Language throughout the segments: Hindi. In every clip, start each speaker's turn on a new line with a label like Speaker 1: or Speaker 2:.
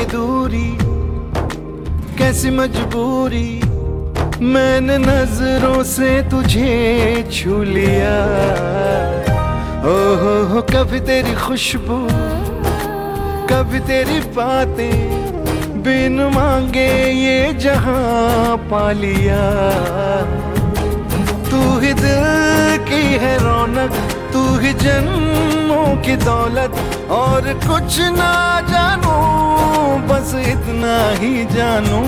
Speaker 1: ये दूरी, कैसी मजबूरी। मैंने नज़रों से तुझे छू लिया। ओ हो हो, कभी तेरी खुशबू, कभी तेरी बातें बिन मांगे ये जहाँ पा लिया। तू ही दिल की है रौनक, तू ही जन्मों की दौलत, और कुछ ना जानू इतना ही जानू,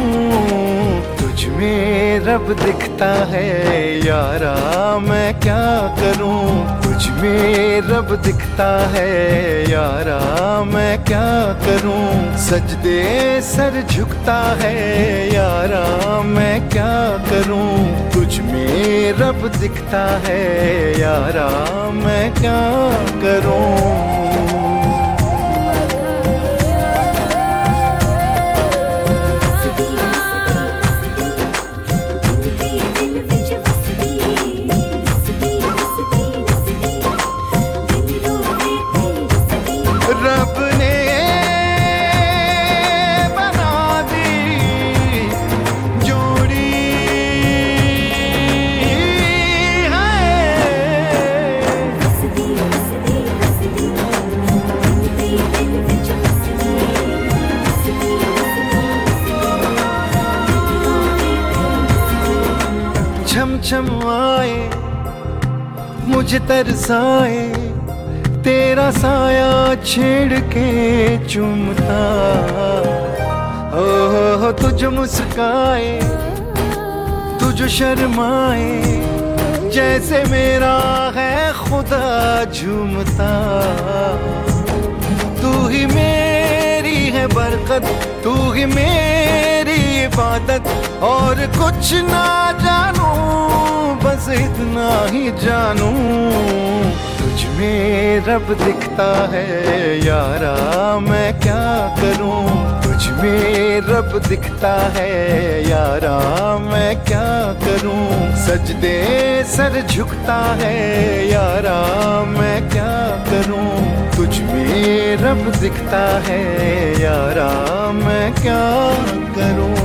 Speaker 1: तुझ में रब दिखता है, यारा मैं क्या करूँ? तुझ में रब दिखता है, यारा मैं क्या करूँ? सजदे सर झुकता है, यारा मैं क्या करूँ? तुझ में रब दिखता है, यारा मैं क्या करूँ? रब छम छम आए मुझे तरसाए, तेरा साया छेड़ के चुमता। ओ हो हो, तुझ मुस्काए, तुझ शर्माए, जैसे मेरा है खुदा झूमता। तू ही मेरी है बरकत, तू ही मेरी इबादत, और कुछ ना जानू, बस इतना ही जानू। तुझ में रब दिखता है, यारा, मैं क्या करूँ? तुझ में रब दिखता है, यारा, मैं क्या करूँ? सजदे सर झुकता है, यारा, मैं क्या करूँ? तुझ में रब दिखता है, यारा, मैं क्या करूँ?